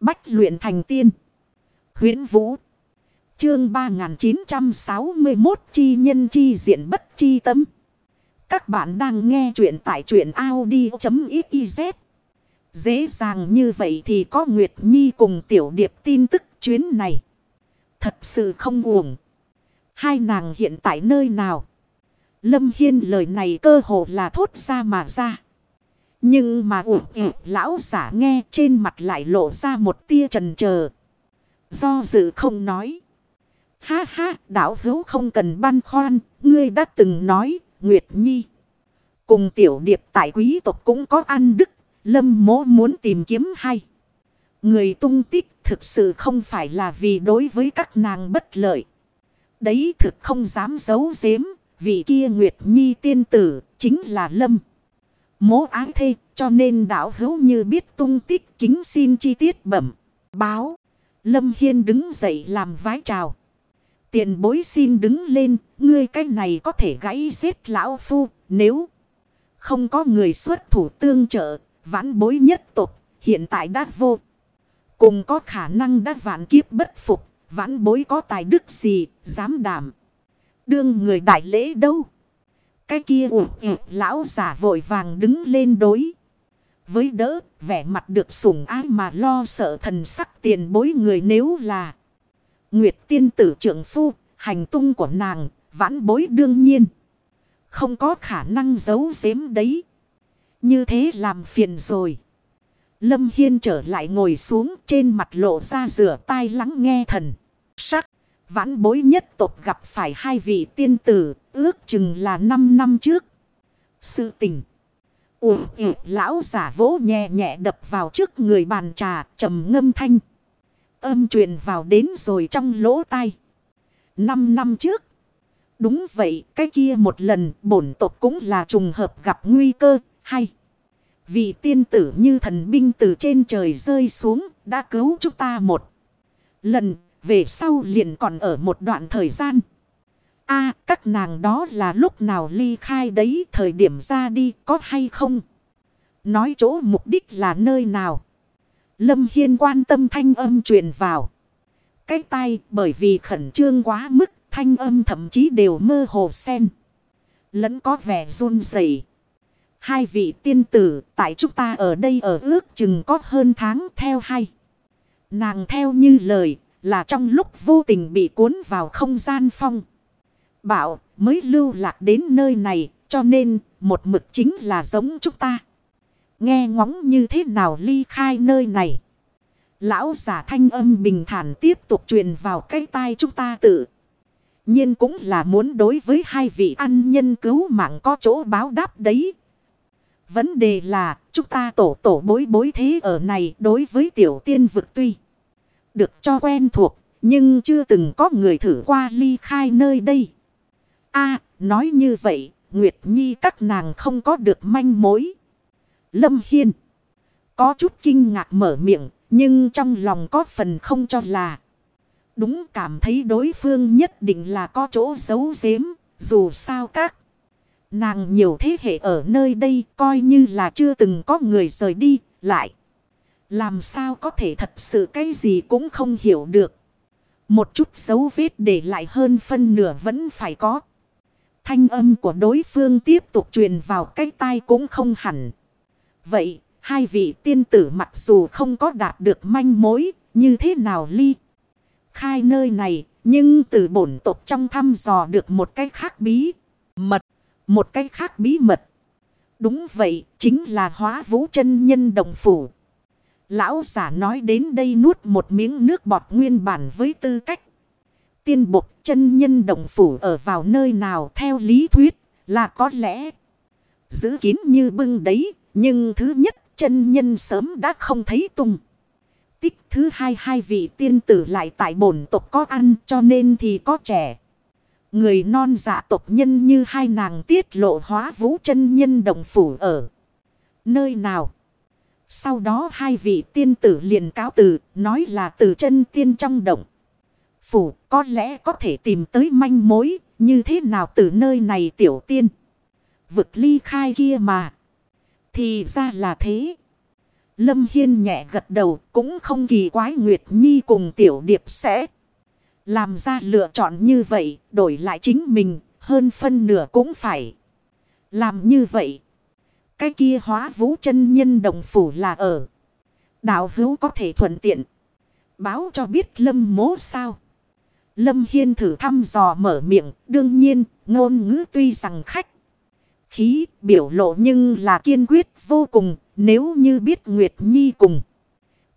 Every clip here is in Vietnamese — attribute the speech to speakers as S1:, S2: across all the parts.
S1: Bách luyện thành tiên. huyễn Vũ. Chương 3961 chi nhân chi diện bất chi tâm. Các bạn đang nghe truyện tại truyện Audi.xyz. Dễ dàng như vậy thì có Nguyệt Nhi cùng tiểu điệp tin tức chuyến này. Thật sự không uổng. Hai nàng hiện tại nơi nào? Lâm Hiên lời này cơ hồ là thốt ra mà ra. Nhưng mà ủ ủ lão giả nghe trên mặt lại lộ ra một tia trần chờ Do dự không nói. Ha ha, đảo hữu không cần băn khoăn, ngươi đã từng nói, Nguyệt Nhi. Cùng tiểu điệp tại quý tộc cũng có ăn đức, lâm mố muốn tìm kiếm hay. Người tung tích thực sự không phải là vì đối với các nàng bất lợi. Đấy thực không dám giấu giếm, vì kia Nguyệt Nhi tiên tử chính là lâm. Mố ái thê, cho nên đảo hữu như biết tung tích kính xin chi tiết bẩm. Báo. Lâm Hiên đứng dậy làm vái chào. Tiện bối xin đứng lên. Ngươi cái này có thể gãy giết lão phu. Nếu không có người xuất thủ tương trợ. Vãn bối nhất tục. Hiện tại đã vô. Cùng có khả năng đã vạn kiếp bất phục. Vãn bối có tài đức gì. Dám đảm. Đương người đại lễ đâu. Cái kia ủ lão giả vội vàng đứng lên đối. Với đỡ, vẻ mặt được sủng ái mà lo sợ thần sắc tiền bối người nếu là. Nguyệt tiên tử trưởng phu, hành tung của nàng, vãn bối đương nhiên. Không có khả năng giấu giếm đấy. Như thế làm phiền rồi. Lâm Hiên trở lại ngồi xuống trên mặt lộ ra rửa tai lắng nghe thần. Sắc, vãn bối nhất tộc gặp phải hai vị tiên tử, ước chừng là 5 năm trước. Sự tình. Ủa ị lão giả vỗ nhẹ nhẹ đập vào trước người bàn trà, trầm ngâm thanh. Âm truyền vào đến rồi trong lỗ tai. Năm năm trước. Đúng vậy, cái kia một lần, bổn tộc cũng là trùng hợp gặp nguy cơ, hay. vì tiên tử như thần binh từ trên trời rơi xuống, đã cứu chúng ta một lần. Về sau liền còn ở một đoạn thời gian a, các nàng đó là lúc nào ly khai đấy, thời điểm ra đi, có hay không? Nói chỗ mục đích là nơi nào? Lâm Hiên quan tâm thanh âm truyền vào. Cái tay bởi vì khẩn trương quá mức, thanh âm thậm chí đều mơ hồ sen. Lẫn có vẻ run rẩy. Hai vị tiên tử, tại chúng ta ở đây ở ước chừng có hơn tháng theo hai. Nàng theo như lời, là trong lúc vô tình bị cuốn vào không gian phong. Bảo mới lưu lạc đến nơi này, cho nên một mực chính là giống chúng ta. Nghe ngóng như thế nào ly khai nơi này. Lão giả thanh âm bình thản tiếp tục truyền vào cái tai chúng ta tự. nhiên cũng là muốn đối với hai vị ăn nhân cứu mạng có chỗ báo đáp đấy. Vấn đề là chúng ta tổ tổ bối bối thế ở này đối với tiểu tiên vực tuy. Được cho quen thuộc, nhưng chưa từng có người thử qua ly khai nơi đây a, nói như vậy, Nguyệt Nhi các nàng không có được manh mối. Lâm Hiên. Có chút kinh ngạc mở miệng. Nhưng trong lòng có phần không cho là. Đúng cảm thấy đối phương nhất định là có chỗ giấu giếm. Dù sao các. Nàng nhiều thế hệ ở nơi đây coi như là chưa từng có người rời đi, lại. Làm sao có thể thật sự cái gì cũng không hiểu được. Một chút dấu vết để lại hơn phân nửa vẫn phải có. Thanh âm của đối phương tiếp tục truyền vào cái tai cũng không hẳn. Vậy, hai vị tiên tử mặc dù không có đạt được manh mối, như thế nào ly? Khai nơi này, nhưng từ bổn tộc trong thăm dò được một cái khác bí mật. Một cái khác bí mật. Đúng vậy, chính là hóa vũ chân nhân đồng phủ. Lão giả nói đến đây nuốt một miếng nước bọt nguyên bản với tư cách. Tiên bục chân nhân đồng phủ ở vào nơi nào theo lý thuyết là có lẽ giữ kín như bưng đấy, nhưng thứ nhất chân nhân sớm đã không thấy tung. Tích thứ hai hai vị tiên tử lại tại bổn tộc có ăn cho nên thì có trẻ. Người non dạ tộc nhân như hai nàng tiết lộ hóa vũ chân nhân đồng phủ ở. Nơi nào? Sau đó hai vị tiên tử liền cáo từ, nói là từ chân tiên trong động. Phủ có lẽ có thể tìm tới manh mối như thế nào từ nơi này tiểu tiên. Vực ly khai kia mà. Thì ra là thế. Lâm Hiên nhẹ gật đầu cũng không kỳ quái Nguyệt Nhi cùng Tiểu Điệp sẽ làm ra lựa chọn như vậy, đổi lại chính mình, hơn phân nửa cũng phải làm như vậy. Cái kia hóa vũ chân nhân đồng phủ là ở. Đạo hữu có thể thuận tiện. Báo cho biết lâm mố sao. Lâm Hiên thử thăm dò mở miệng. Đương nhiên, ngôn ngữ tuy rằng khách. Khí biểu lộ nhưng là kiên quyết vô cùng. Nếu như biết Nguyệt Nhi cùng.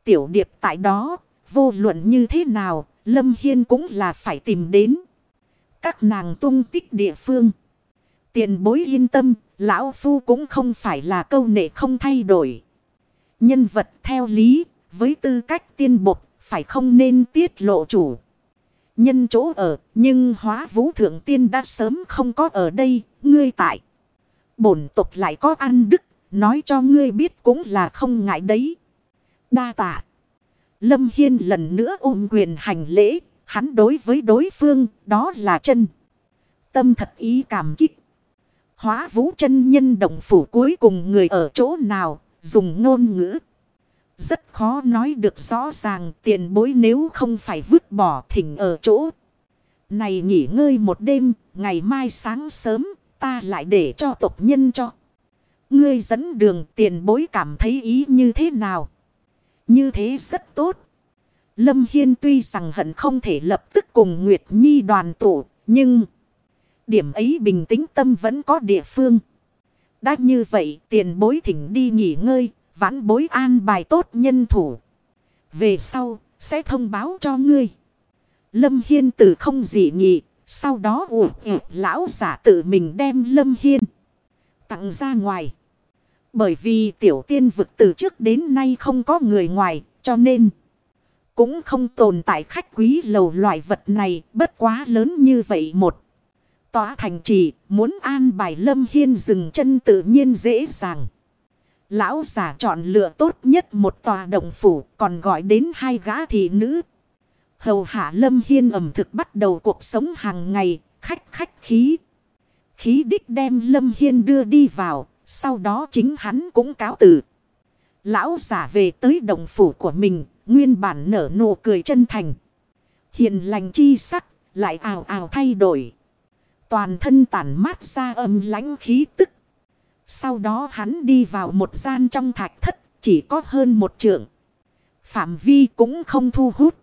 S1: Tiểu điệp tại đó, vô luận như thế nào, Lâm Hiên cũng là phải tìm đến. Các nàng tung tích địa phương. Tiền bối yên tâm, lão phu cũng không phải là câu nệ không thay đổi. Nhân vật theo lý, với tư cách tiên bột, phải không nên tiết lộ chủ. Nhân chỗ ở, nhưng hóa vũ thượng tiên đã sớm không có ở đây, ngươi tại. Bổn tục lại có ăn đức, nói cho ngươi biết cũng là không ngại đấy. Đa tạ. Lâm Hiên lần nữa ôm quyền hành lễ, hắn đối với đối phương, đó là chân. Tâm thật ý cảm kích. Hóa vũ chân nhân động phủ cuối cùng người ở chỗ nào, dùng ngôn ngữ. Rất khó nói được rõ ràng tiền bối nếu không phải vứt bỏ thỉnh ở chỗ. Này nghỉ ngơi một đêm, ngày mai sáng sớm, ta lại để cho tộc nhân cho. Ngươi dẫn đường tiền bối cảm thấy ý như thế nào? Như thế rất tốt. Lâm Hiên tuy rằng hận không thể lập tức cùng Nguyệt Nhi đoàn tụ, nhưng... Điểm ấy bình tĩnh tâm vẫn có địa phương. Đã như vậy tiền bối thỉnh đi nghỉ ngơi, vãn bối an bài tốt nhân thủ. Về sau, sẽ thông báo cho ngươi. Lâm Hiên tử không dị nghị, sau đó ủ ủ lão giả tự mình đem Lâm Hiên tặng ra ngoài. Bởi vì tiểu tiên vực từ trước đến nay không có người ngoài, cho nên cũng không tồn tại khách quý lầu loại vật này bất quá lớn như vậy một. Tòa thành trì muốn an bài lâm hiên dừng chân tự nhiên dễ dàng. Lão giả chọn lựa tốt nhất một tòa động phủ còn gọi đến hai gã thị nữ. Hầu hạ lâm hiên ẩm thực bắt đầu cuộc sống hàng ngày, khách khách khí. Khí đích đem lâm hiên đưa đi vào, sau đó chính hắn cũng cáo từ. Lão giả về tới động phủ của mình, nguyên bản nở nụ cười chân thành. Hiền lành chi sắc, lại ào ào thay đổi. Toàn thân tản mát ra âm lãnh khí tức. Sau đó hắn đi vào một gian trong thạch thất, chỉ có hơn một trượng. Phạm vi cũng không thu hút.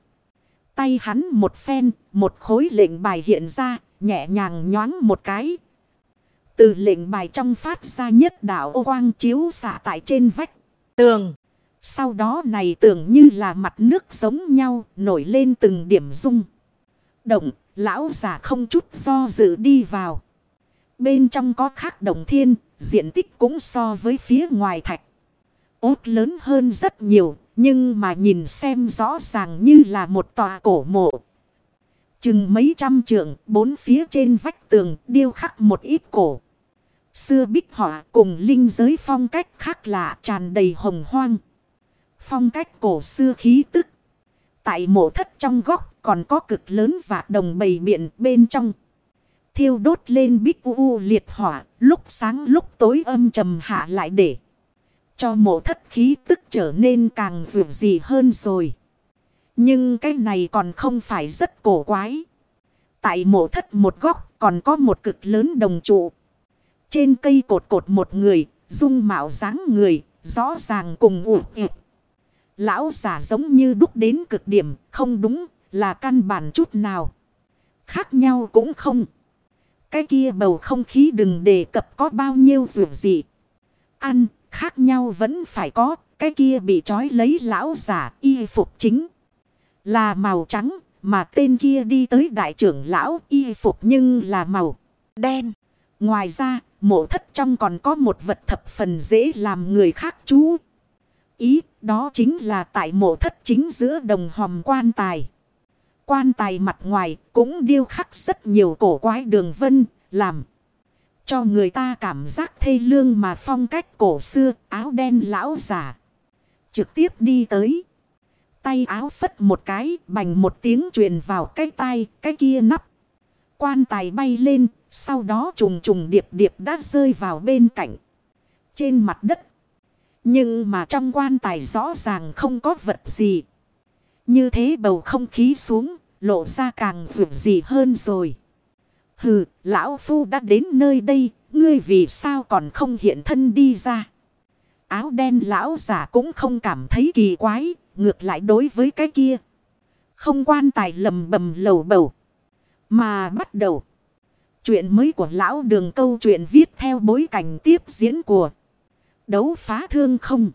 S1: Tay hắn một phen, một khối lệnh bài hiện ra, nhẹ nhàng nhoáng một cái. Từ lệnh bài trong phát ra nhất đạo ô quang chiếu xạ tại trên vách tường. Sau đó này tưởng như là mặt nước giống nhau, nổi lên từng điểm rung. Động, lão giả không chút do dự đi vào. Bên trong có khắc đồng thiên, diện tích cũng so với phía ngoài thạch. Ốt lớn hơn rất nhiều, nhưng mà nhìn xem rõ ràng như là một tòa cổ mộ. Chừng mấy trăm trượng, bốn phía trên vách tường điêu khắc một ít cổ. Xưa bích họa cùng linh giới phong cách khác lạ tràn đầy hồng hoang. Phong cách cổ xưa khí tức. Tại mộ thất trong góc còn có cực lớn và đồng bầy biện bên trong. Thiêu đốt lên bích u, u liệt hỏa, lúc sáng lúc tối âm trầm hạ lại để. Cho mộ thất khí tức trở nên càng vượt gì hơn rồi. Nhưng cái này còn không phải rất cổ quái. Tại mộ thất một góc còn có một cực lớn đồng trụ. Trên cây cột cột một người, dung mạo dáng người, rõ ràng cùng ủ ịt. Lão giả giống như đúc đến cực điểm, không đúng, là căn bản chút nào. Khác nhau cũng không. Cái kia bầu không khí đừng đề cập có bao nhiêu dù gì. Ăn, khác nhau vẫn phải có, cái kia bị trói lấy lão giả y phục chính. Là màu trắng, mà tên kia đi tới đại trưởng lão y phục nhưng là màu đen. Ngoài ra, mộ thất trong còn có một vật thập phần dễ làm người khác chú. Ý, đó chính là tại mộ thất chính giữa đồng hòm quan tài. Quan tài mặt ngoài cũng điêu khắc rất nhiều cổ quái đường vân, làm cho người ta cảm giác thê lương mà phong cách cổ xưa, áo đen lão giả. Trực tiếp đi tới. Tay áo phất một cái, bành một tiếng truyền vào cái tay, cái kia nắp. Quan tài bay lên, sau đó trùng trùng điệp điệp đã rơi vào bên cạnh. Trên mặt đất. Nhưng mà trong quan tài rõ ràng không có vật gì. Như thế bầu không khí xuống, lộ ra càng vượt gì hơn rồi. Hừ, lão phu đã đến nơi đây, ngươi vì sao còn không hiện thân đi ra. Áo đen lão giả cũng không cảm thấy kỳ quái, ngược lại đối với cái kia. Không quan tài lầm bầm lầu bầu. Mà bắt đầu. Chuyện mới của lão đường câu chuyện viết theo bối cảnh tiếp diễn của đấu phá thương không.